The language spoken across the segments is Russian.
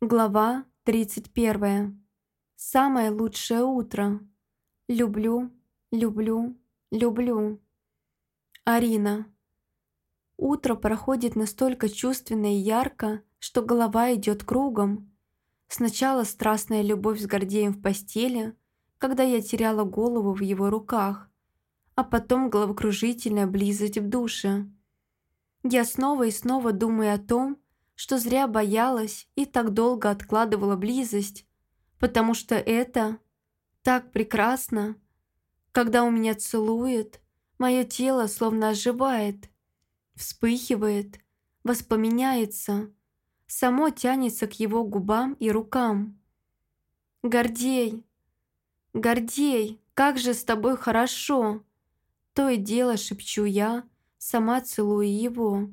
Глава 31. Самое лучшее утро. Люблю, люблю, люблю. Арина. Утро проходит настолько чувственно и ярко, что голова идет кругом. Сначала страстная любовь с Гордеем в постели, когда я теряла голову в его руках, а потом головокружительная близость в душе. Я снова и снова думаю о том, что зря боялась и так долго откладывала близость, потому что это так прекрасно. Когда у меня целует, мое тело словно оживает, вспыхивает, воспламеняется, само тянется к его губам и рукам. «Гордей! Гордей, как же с тобой хорошо!» То и дело шепчу я, сама целую его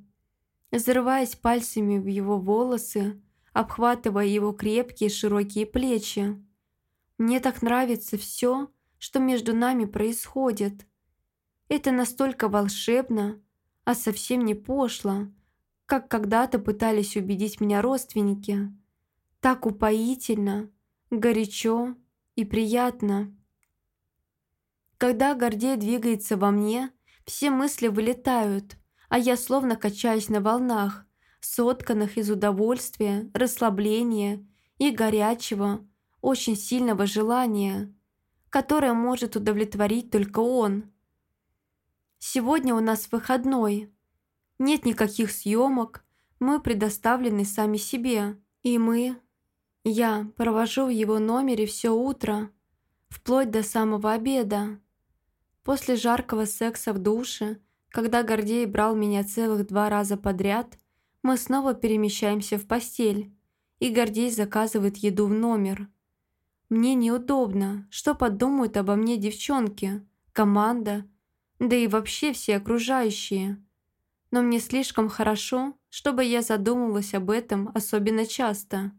зарываясь пальцами в его волосы, обхватывая его крепкие широкие плечи. Мне так нравится все, что между нами происходит. Это настолько волшебно, а совсем не пошло, как когда-то пытались убедить меня родственники. Так упоительно, горячо и приятно. Когда Гордей двигается во мне, все мысли вылетают – а я словно качаюсь на волнах, сотканных из удовольствия, расслабления и горячего, очень сильного желания, которое может удовлетворить только он. Сегодня у нас выходной. Нет никаких съемок, мы предоставлены сами себе. И мы... Я провожу в его номере все утро, вплоть до самого обеда. После жаркого секса в душе когда Гордей брал меня целых два раза подряд, мы снова перемещаемся в постель, и Гордей заказывает еду в номер. Мне неудобно, что подумают обо мне девчонки, команда, да и вообще все окружающие. Но мне слишком хорошо, чтобы я задумывалась об этом особенно часто.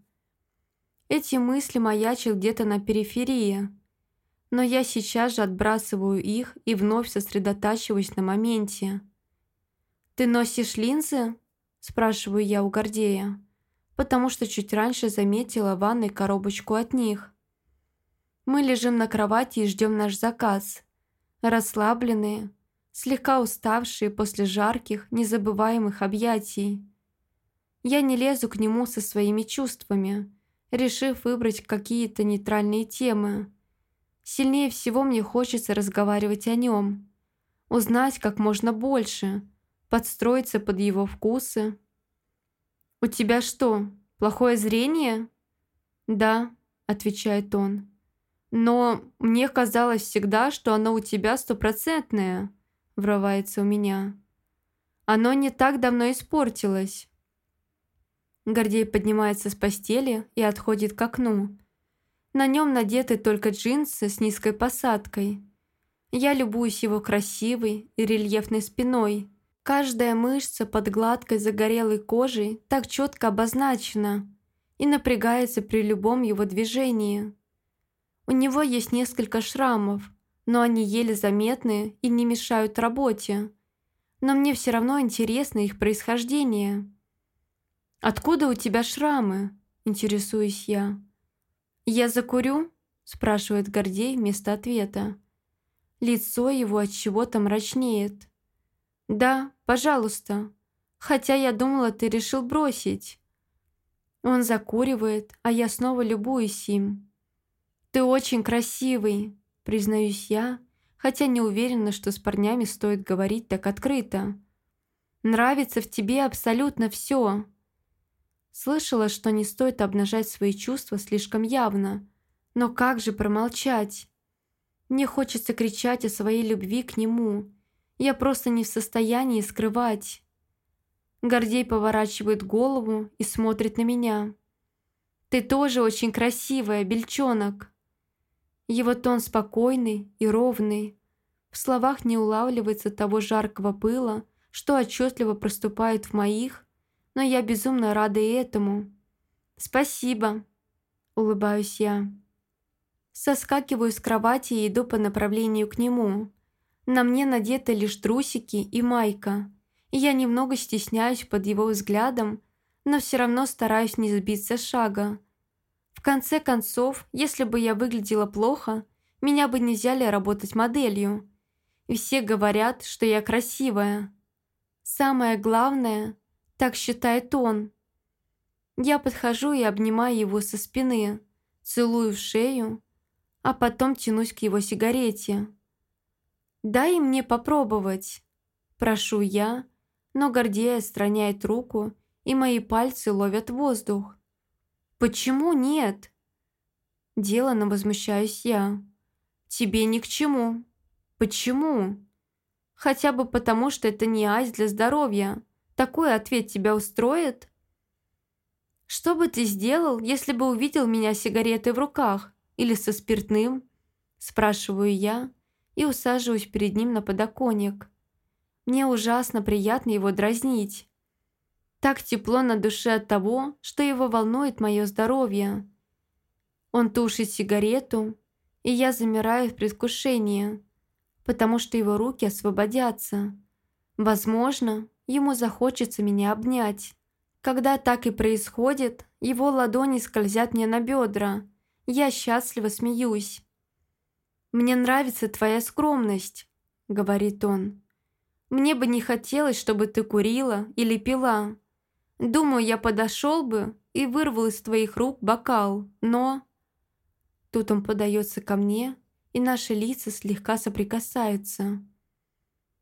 Эти мысли маячат где-то на периферии – но я сейчас же отбрасываю их и вновь сосредотачиваюсь на моменте. «Ты носишь линзы?» – спрашиваю я у Гордея, потому что чуть раньше заметила в ванной коробочку от них. Мы лежим на кровати и ждем наш заказ. Расслабленные, слегка уставшие после жарких, незабываемых объятий. Я не лезу к нему со своими чувствами, решив выбрать какие-то нейтральные темы – Сильнее всего мне хочется разговаривать о нем, узнать как можно больше, подстроиться под его вкусы. «У тебя что, плохое зрение?» «Да», — отвечает он. «Но мне казалось всегда, что оно у тебя стопроцентное», — врывается у меня. «Оно не так давно испортилось». Гордей поднимается с постели и отходит к окну, на нем надеты только джинсы с низкой посадкой. Я любуюсь его красивой и рельефной спиной. Каждая мышца под гладкой загорелой кожей так четко обозначена и напрягается при любом его движении. У него есть несколько шрамов, но они еле заметны и не мешают работе. Но мне все равно интересно их происхождение. «Откуда у тебя шрамы?» – интересуюсь я. «Я закурю?» – спрашивает Гордей вместо ответа. Лицо его от чего-то мрачнеет. «Да, пожалуйста. Хотя я думала, ты решил бросить». Он закуривает, а я снова любуюсь им. «Ты очень красивый», – признаюсь я, хотя не уверена, что с парнями стоит говорить так открыто. «Нравится в тебе абсолютно все. Слышала, что не стоит обнажать свои чувства слишком явно. Но как же промолчать? Мне хочется кричать о своей любви к нему. Я просто не в состоянии скрывать. Гордей поворачивает голову и смотрит на меня. «Ты тоже очень красивая, бельчонок!» Его тон спокойный и ровный. В словах не улавливается того жаркого пыла, что отчетливо проступает в моих, но я безумно рада и этому. Спасибо, улыбаюсь я. Соскакиваю с кровати и иду по направлению к нему. На мне надеты лишь трусики и майка, я немного стесняюсь под его взглядом, но все равно стараюсь не сбиться с шага. В конце концов, если бы я выглядела плохо, меня бы не взяли работать моделью. И все говорят, что я красивая. Самое главное, так считает он. Я подхожу и обнимаю его со спины, целую в шею, а потом тянусь к его сигарете. «Дай мне попробовать», – прошу я, но Гордея отстраняет руку, и мои пальцы ловят воздух. «Почему нет?» Делано возмущаюсь я. «Тебе ни к чему». «Почему?» «Хотя бы потому, что это не ась для здоровья. Такой ответ тебя устроит?» «Что бы ты сделал, если бы увидел меня сигаретой в руках или со спиртным?» Спрашиваю я и усаживаюсь перед ним на подоконник. Мне ужасно приятно его дразнить. Так тепло на душе от того, что его волнует мое здоровье. Он тушит сигарету, и я замираю в предвкушении, потому что его руки освободятся. Возможно, ему захочется меня обнять. Когда так и происходит, его ладони скользят мне на бедра. Я счастливо смеюсь. «Мне нравится твоя скромность», — говорит он. «Мне бы не хотелось, чтобы ты курила или пила. Думаю, я подошел бы и вырвал из твоих рук бокал, но...» Тут он подается ко мне, и наши лица слегка соприкасаются.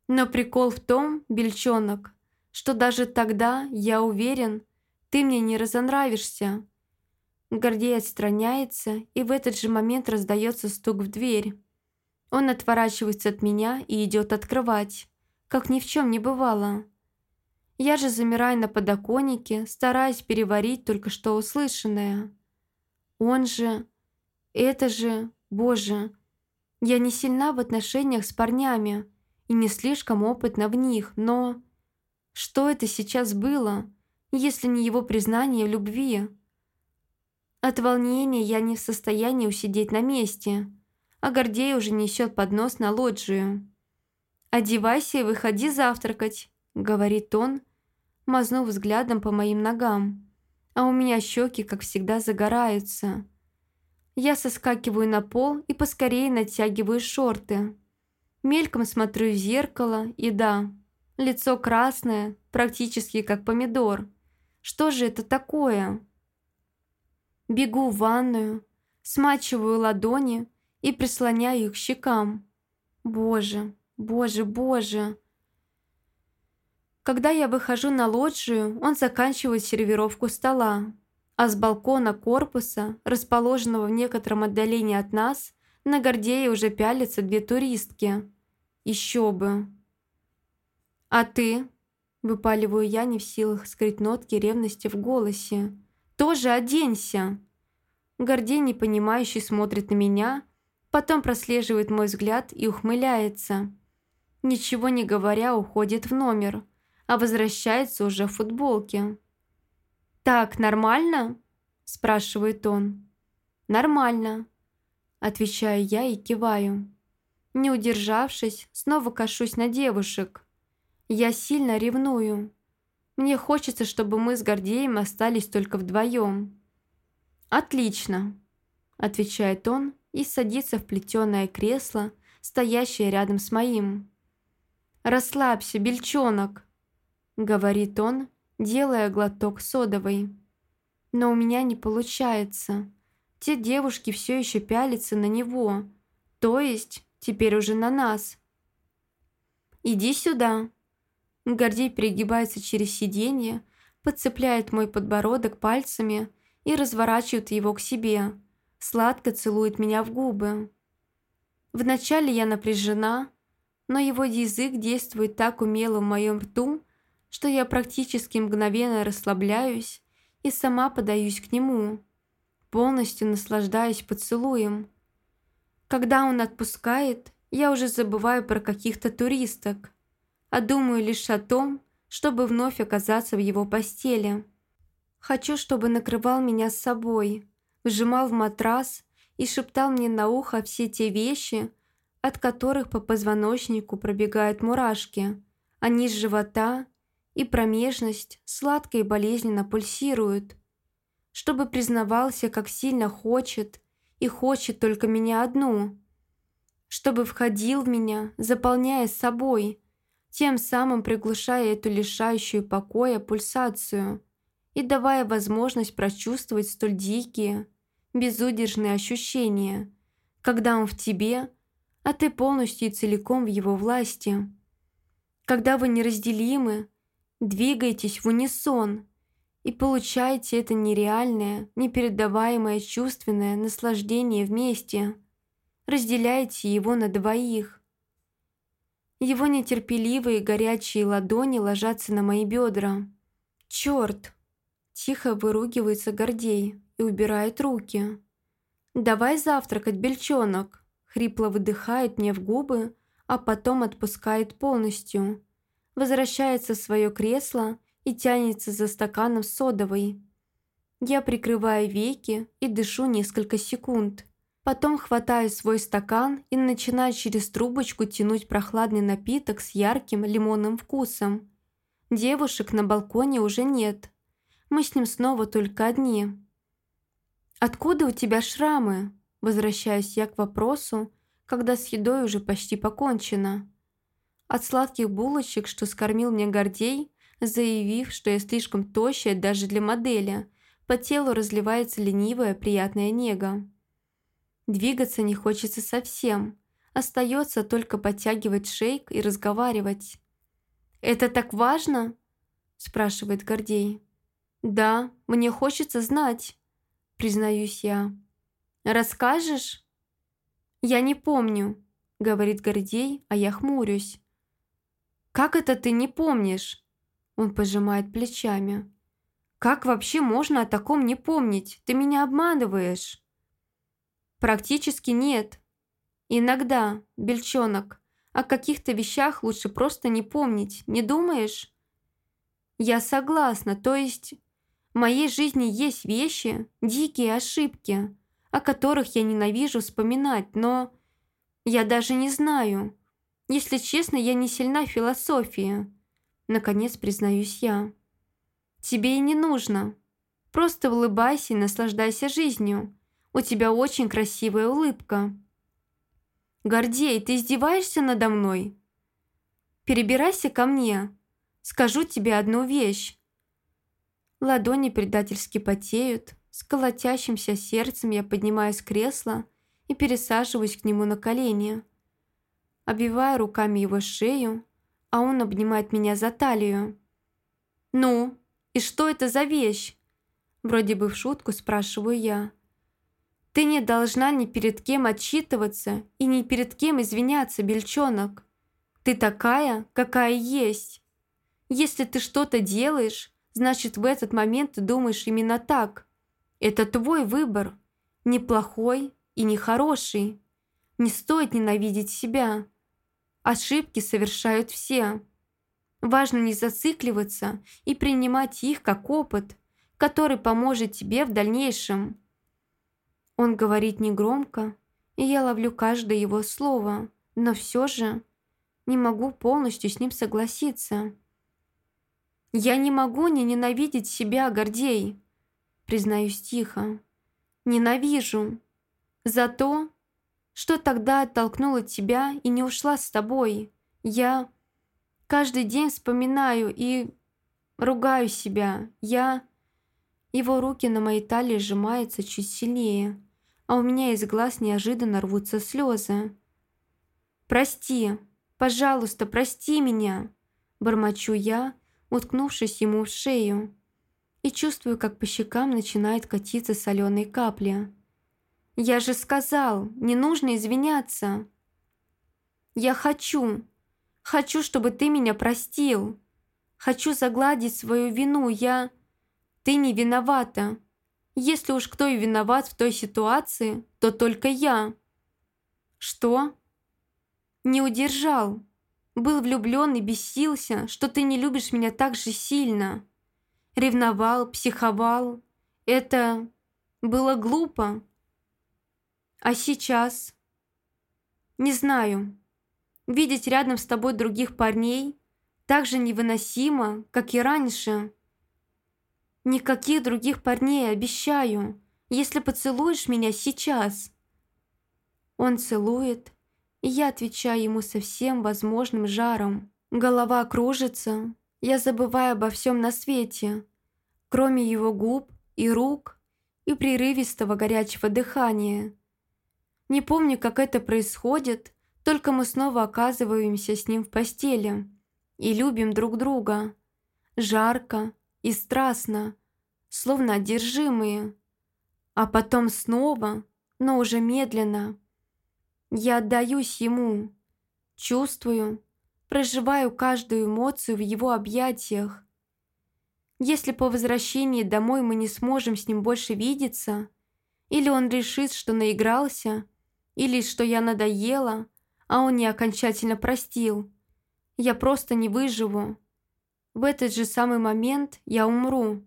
Но прикол в том, бельчонок, что даже тогда, я уверен, ты мне не разонравишься. Гордей отстраняется, и в этот же момент раздается стук в дверь. Он отворачивается от меня и идет открывать, как ни в чем не бывало. Я же замираю на подоконнике, стараясь переварить только что услышанное. Он же... Это же... Боже... Я не сильна в отношениях с парнями и не слишком опытна в них, но... Что это сейчас было, если не его признание в любви? От волнения я не в состоянии усидеть на месте, а Гордей уже несет поднос на лоджию. «Одевайся и выходи завтракать», — говорит он, мазнув взглядом по моим ногам. А у меня щеки, как всегда, загораются. Я соскакиваю на пол и поскорее натягиваю шорты. Мельком смотрю в зеркало, и да, Лицо красное, практически как помидор. Что же это такое? Бегу в ванную, смачиваю ладони и прислоняю их к щекам. Боже, боже, боже. Когда я выхожу на лоджию, он заканчивает сервировку стола, а с балкона корпуса, расположенного в некотором отдалении от нас, на Гордее уже пялятся две туристки. Еще бы. «А ты?» – выпаливаю я, не в силах скрыть нотки ревности в голосе. «Тоже оденься!» Гордей, непонимающий, смотрит на меня, потом прослеживает мой взгляд и ухмыляется. Ничего не говоря, уходит в номер, а возвращается уже в футболке. «Так, нормально?» – спрашивает он. «Нормально», – отвечаю я и киваю. Не удержавшись, снова кашусь на девушек. Я сильно ревную. Мне хочется, чтобы мы с Гордеем остались только вдвоем. «Отлично», – отвечает он и садится в плетеное кресло, стоящее рядом с моим. «Расслабься, бельчонок», – говорит он, делая глоток содовой. Но у меня не получается. Те девушки все еще пялятся на него, то есть теперь уже на нас. «Иди сюда», Гордей перегибается через сиденье, подцепляет мой подбородок пальцами и разворачивает его к себе, сладко целует меня в губы. Вначале я напряжена, но его язык действует так умело в моем рту, что я практически мгновенно расслабляюсь и сама подаюсь к нему, полностью наслаждаюсь поцелуем. Когда он отпускает, я уже забываю про каких-то туристок, а думаю лишь о том, чтобы вновь оказаться в его постели. Хочу, чтобы накрывал меня с собой, вжимал в матрас и шептал мне на ухо все те вещи, от которых по позвоночнику пробегают мурашки, а низ живота и промежность сладко и болезненно пульсируют. Чтобы признавался, как сильно хочет, и хочет только меня одну. Чтобы входил в меня, заполняя собой, тем самым приглушая эту лишающую покоя пульсацию и давая возможность прочувствовать столь дикие, безудержные ощущения, когда он в тебе, а ты полностью и целиком в его власти. Когда вы неразделимы, двигаетесь в унисон и получаете это нереальное, непередаваемое чувственное наслаждение вместе, разделяете его на двоих. Его нетерпеливые горячие ладони ложатся на мои бедра. «Черт!» Тихо выругивается Гордей и убирает руки. «Давай завтракать, бельчонок!» Хрипло выдыхает мне в губы, а потом отпускает полностью. Возвращается в свое кресло и тянется за стаканом содовой. Я прикрываю веки и дышу несколько секунд. Потом хватаю свой стакан и начинаю через трубочку тянуть прохладный напиток с ярким лимонным вкусом. Девушек на балконе уже нет. Мы с ним снова только одни. «Откуда у тебя шрамы?» Возвращаюсь я к вопросу, когда с едой уже почти покончено. От сладких булочек, что скормил мне Гордей, заявив, что я слишком тощая даже для модели, по телу разливается ленивая приятная нега. Двигаться не хочется совсем, остается только подтягивать шейк и разговаривать. «Это так важно?» – спрашивает Гордей. «Да, мне хочется знать», – признаюсь я. «Расскажешь?» «Я не помню», — говорит Гордей, а я хмурюсь. «Как это ты не помнишь?» Он пожимает плечами. «Как вообще можно о таком не помнить? Ты меня обманываешь?» «Практически нет. Иногда, бельчонок, о каких-то вещах лучше просто не помнить, не думаешь?» «Я согласна, то есть в моей жизни есть вещи, дикие ошибки, о которых я ненавижу вспоминать, но я даже не знаю. Если честно, я не сильна в философии. Наконец признаюсь я. Тебе и не нужно. Просто улыбайся и наслаждайся жизнью. У тебя очень красивая улыбка. Гордей, ты издеваешься надо мной? Перебирайся ко мне. Скажу тебе одну вещь. Ладони предательски потеют, с колотящимся сердцем я поднимаюсь с кресла и пересаживаюсь к нему на колени. Обиваю руками его шею, а он обнимает меня за талию. «Ну, и что это за вещь?» Вроде бы в шутку спрашиваю я. «Ты не должна ни перед кем отчитываться и ни перед кем извиняться, бельчонок. Ты такая, какая есть. Если ты что-то делаешь, значит в этот момент ты думаешь именно так. Это твой выбор. Не плохой и не хороший. Не стоит ненавидеть себя. Ошибки совершают все. Важно не зацикливаться и принимать их как опыт, который поможет тебе в дальнейшем. Он говорит негромко, и я ловлю каждое его слово, но все же не могу полностью с ним согласиться. Я не могу не ненавидеть себя, Гордей признаюсь тихо. Ненавижу. За то, что тогда оттолкнула тебя и не ушла с тобой. Я каждый день вспоминаю и ругаю себя. Я... Его руки на моей талии сжимаются чуть сильнее, а у меня из глаз неожиданно рвутся слезы. «Прости, пожалуйста, прости меня!» Бормочу я, уткнувшись ему в шею и чувствую, как по щекам начинает катиться соленые капли. «Я же сказал, не нужно извиняться!» «Я хочу, хочу, чтобы ты меня простил. Хочу загладить свою вину, я... Ты не виновата. Если уж кто и виноват в той ситуации, то только я». «Что?» «Не удержал. Был влюблен и бесился, что ты не любишь меня так же сильно» ревновал, психовал. Это было глупо. А сейчас? Не знаю. Видеть рядом с тобой других парней, Так же невыносимо, как и раньше. Никаких других парней, обещаю, если поцелуешь меня сейчас. Он целует, и я отвечаю ему со всем возможным жаром. Голова кружится, я забываю обо всем на свете, кроме его губ и рук и прерывистого горячего дыхания. Не помню, как это происходит, только мы снова оказываемся с ним в постели и любим друг друга. Жарко и страстно, словно одержимые. А потом снова, но уже медленно. Я отдаюсь ему, чувствую, проживаю каждую эмоцию в его объятиях. Если по возвращении домой мы не сможем с ним больше видеться, или он решит, что наигрался, или что я надоела, а он не окончательно простил, я просто не выживу. В этот же самый момент я умру.